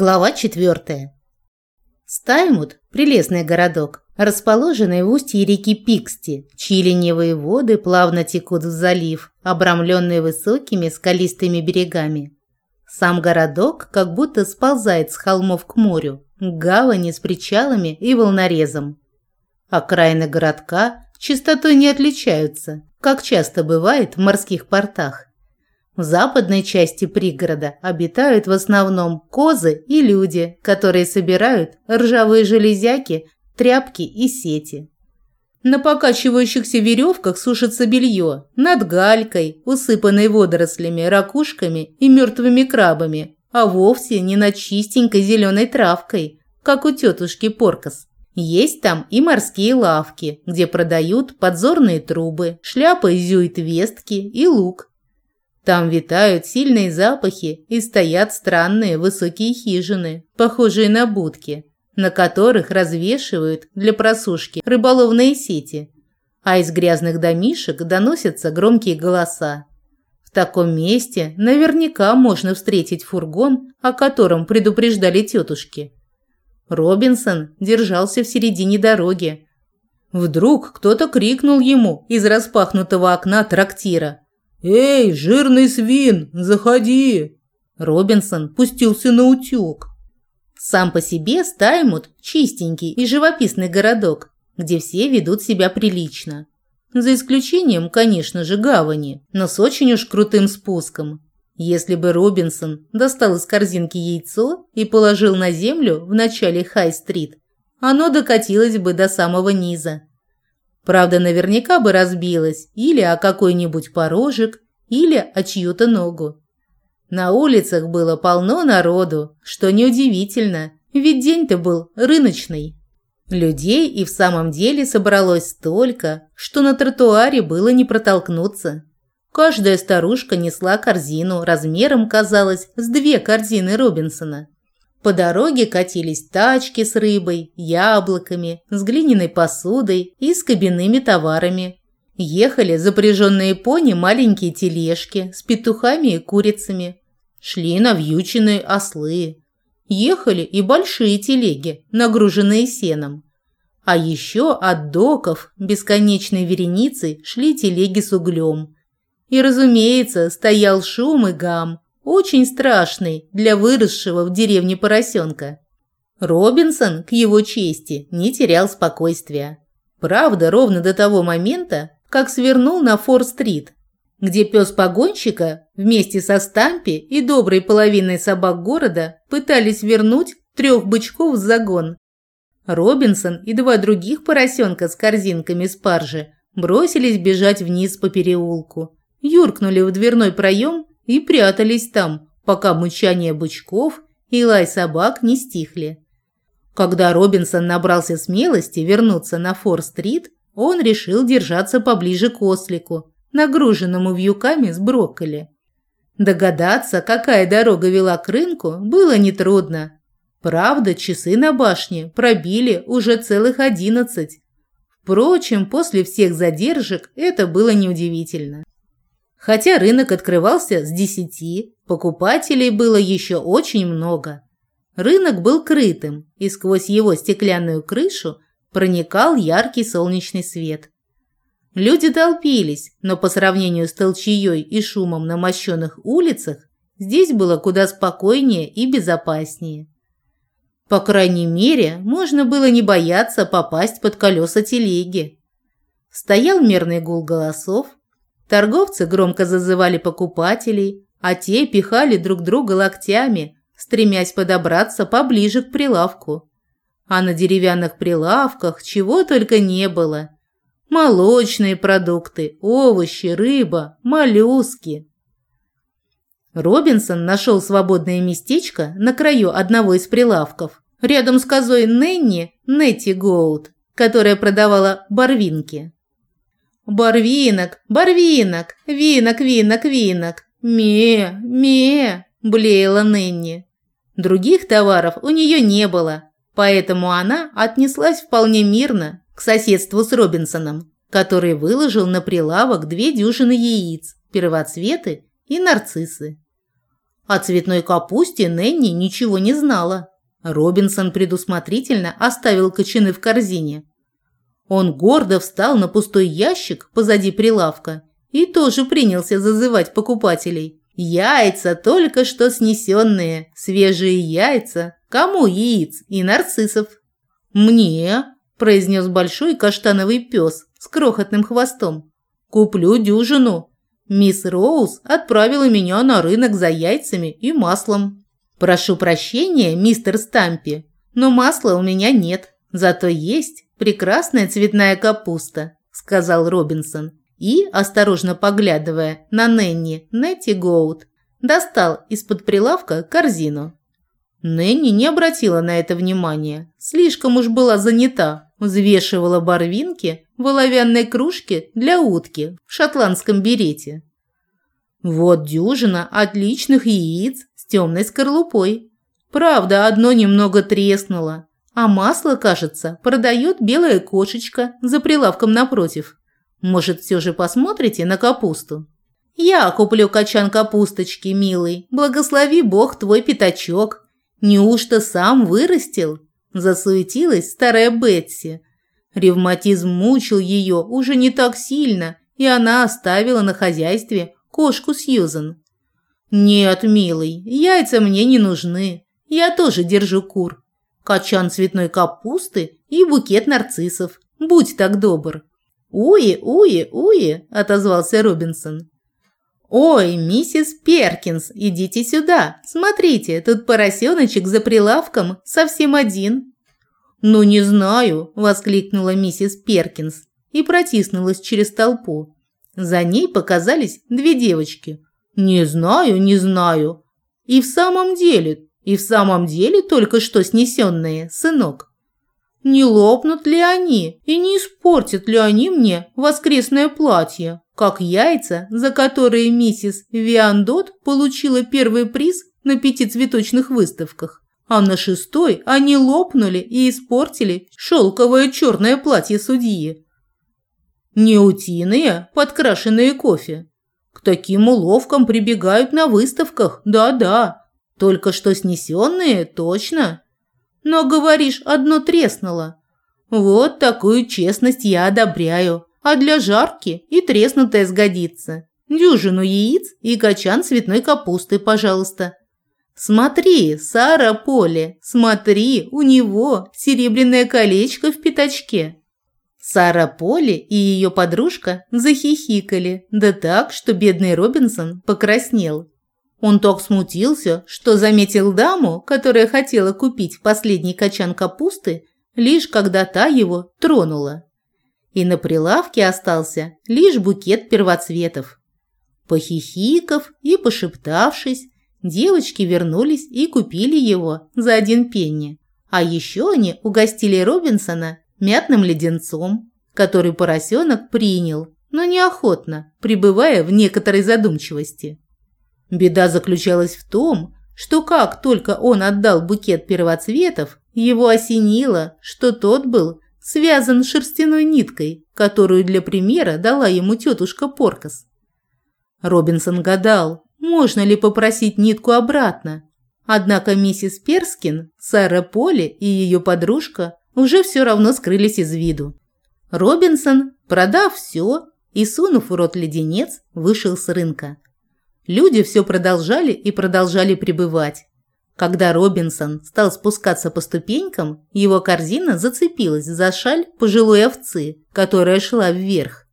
Глава четвертая. Стаймут – прелестный городок, расположенный в устье реки Пиксти, чьи ленивые воды плавно текут в залив, обрамленный высокими скалистыми берегами. Сам городок как будто сползает с холмов к морю, к гавани с причалами и волнорезом. Окраины городка чистотой не отличаются, как часто бывает в морских портах. В западной части пригорода обитают в основном козы и люди, которые собирают ржавые железяки, тряпки и сети. На покачивающихся веревках сушится белье, над галькой, усыпанной водорослями, ракушками и мертвыми крабами, а вовсе не над чистенькой зеленой травкой, как у тетушки Поркас. Есть там и морские лавки, где продают подзорные трубы, шляпы зюит-вестки и лук. Там витают сильные запахи и стоят странные высокие хижины, похожие на будки, на которых развешивают для просушки рыболовные сети, а из грязных домишек доносятся громкие голоса. В таком месте наверняка можно встретить фургон, о котором предупреждали тетушки. Робинсон держался в середине дороги. Вдруг кто-то крикнул ему из распахнутого окна трактира – «Эй, жирный свин, заходи!» Робинсон пустился на утёк. Сам по себе Стаймут – чистенький и живописный городок, где все ведут себя прилично. За исключением, конечно же, гавани, но с очень уж крутым спуском. Если бы Робинсон достал из корзинки яйцо и положил на землю в начале Хай-стрит, оно докатилось бы до самого низа. Правда, наверняка бы разбилась или о какой-нибудь порожек, или о чью-то ногу. На улицах было полно народу, что неудивительно, ведь день-то был рыночный. Людей и в самом деле собралось столько, что на тротуаре было не протолкнуться. Каждая старушка несла корзину, размером, казалось, с две корзины Робинсона. По дороге катились тачки с рыбой, яблоками, с глиняной посудой и с кабинными товарами. Ехали запряженные пони маленькие тележки с петухами и курицами. Шли навьюченные ослы. Ехали и большие телеги, нагруженные сеном. А еще от доков бесконечной вереницей шли телеги с углем. И, разумеется, стоял шум и гам, очень страшный для выросшего в деревне поросенка. Робинсон, к его чести, не терял спокойствия. Правда, ровно до того момента, как свернул на Фор-стрит, где пес погонщика вместе со Стампи и доброй половиной собак города пытались вернуть трех бычков в загон. Робинсон и два других поросенка с корзинками спаржи бросились бежать вниз по переулку, юркнули в дверной проем и прятались там, пока мычание бычков и лай собак не стихли. Когда Робинсон набрался смелости вернуться на Фор-стрит, он решил держаться поближе к ослику, нагруженному вьюками с брокколи. Догадаться, какая дорога вела к рынку, было нетрудно. Правда, часы на башне пробили уже целых одиннадцать. Впрочем, после всех задержек это было неудивительно. Хотя рынок открывался с десяти, покупателей было еще очень много. Рынок был крытым, и сквозь его стеклянную крышу проникал яркий солнечный свет. Люди толпились, но по сравнению с толчеей и шумом на мощенных улицах здесь было куда спокойнее и безопаснее. По крайней мере, можно было не бояться попасть под колеса телеги. Стоял мерный гул голосов, Торговцы громко зазывали покупателей, а те пихали друг друга локтями, стремясь подобраться поближе к прилавку. А на деревянных прилавках чего только не было. Молочные продукты, овощи, рыба, моллюски. Робинсон нашел свободное местечко на краю одного из прилавков, рядом с козой Ненни Нетти Гоут, которая продавала барвинки. «Барвинок, барвинок, винок, винок, винок, ме, ме», – блеяла Нэнни. Других товаров у нее не было, поэтому она отнеслась вполне мирно к соседству с Робинсоном, который выложил на прилавок две дюжины яиц, первоцветы и нарциссы. О цветной капусте Нэнни ничего не знала. Робинсон предусмотрительно оставил кочаны в корзине. Он гордо встал на пустой ящик позади прилавка и тоже принялся зазывать покупателей. Яйца только что снесенные, свежие яйца. Кому яиц и нарциссов? Мне, произнес большой каштановый пес с крохотным хвостом. Куплю дюжину. Мисс Роуз отправила меня на рынок за яйцами и маслом. Прошу прощения, мистер Стампи, но масла у меня нет. Зато есть прекрасная цветная капуста, сказал Робинсон и, осторожно поглядывая на Нэнни Нетти Гоут, достал из-под прилавка корзину. Нэнни не обратила на это внимания, слишком уж была занята, взвешивала барвинки в оловянной кружке для утки в шотландском берете. Вот дюжина отличных яиц с темной скорлупой. Правда, одно немного треснуло, а масло, кажется, продает белая кошечка за прилавком напротив. Может, все же посмотрите на капусту? Я куплю качан капусточки, милый. Благослови Бог твой пятачок. Неужто сам вырастил? Засуетилась старая Бетси. Ревматизм мучил ее уже не так сильно, и она оставила на хозяйстве кошку Сьюзен. «Нет, милый, яйца мне не нужны. Я тоже держу кур. Качан цветной капусты и букет нарциссов. Будь так добр». «Уи, уи, уи», – отозвался Робинсон. «Ой, миссис Перкинс, идите сюда. Смотрите, тут поросеночек за прилавком, совсем один». «Ну, не знаю», – воскликнула миссис Перкинс и протиснулась через толпу. За ней показались две девочки. «Не знаю, не знаю». «И в самом деле, и в самом деле только что снесенные, сынок. Не лопнут ли они и не испортят ли они мне воскресное платье?» как яйца, за которые миссис Виандот получила первый приз на пяти цветочных выставках. А на шестой они лопнули и испортили шелковое черное платье судьи. Не утиные, подкрашенные кофе. К таким уловкам прибегают на выставках, да-да. Только что снесенные, точно. Но, говоришь, одно треснуло. Вот такую честность я одобряю а для жарки и треснутая сгодится. Дюжину яиц и качан цветной капусты, пожалуйста. Смотри, Сара Поле, смотри, у него серебряное колечко в пятачке. Сара Поле и ее подружка захихикали, да так, что бедный Робинсон покраснел. Он так смутился, что заметил даму, которая хотела купить последний качан капусты, лишь когда та его тронула и на прилавке остался лишь букет первоцветов. Похихиков и пошептавшись, девочки вернулись и купили его за один пенни. А еще они угостили Робинсона мятным леденцом, который поросенок принял, но неохотно, пребывая в некоторой задумчивости. Беда заключалась в том, что как только он отдал букет первоцветов, его осенило, что тот был связан шерстяной ниткой, которую для примера дала ему тетушка Поркас. Робинсон гадал, можно ли попросить нитку обратно. Однако миссис Перскин, Сара Поли и ее подружка уже все равно скрылись из виду. Робинсон, продав все и сунув в рот леденец, вышел с рынка. Люди все продолжали и продолжали пребывать. Когда Робинсон стал спускаться по ступенькам, его корзина зацепилась за шаль пожилой овцы, которая шла вверх.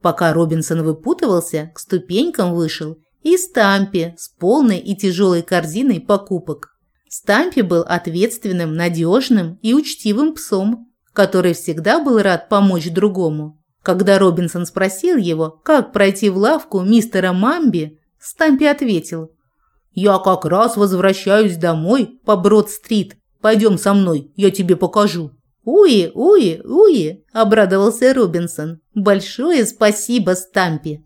Пока Робинсон выпутывался, к ступенькам вышел и Стампи с полной и тяжелой корзиной покупок. Стампи был ответственным, надежным и учтивым псом, который всегда был рад помочь другому. Когда Робинсон спросил его, как пройти в лавку мистера Мамби, Стампи ответил – я как раз возвращаюсь домой по Брод-стрит. Пойдем со мной, я тебе покажу». «Уи, уи, уи!» – обрадовался Робинсон. «Большое спасибо, Стампи!»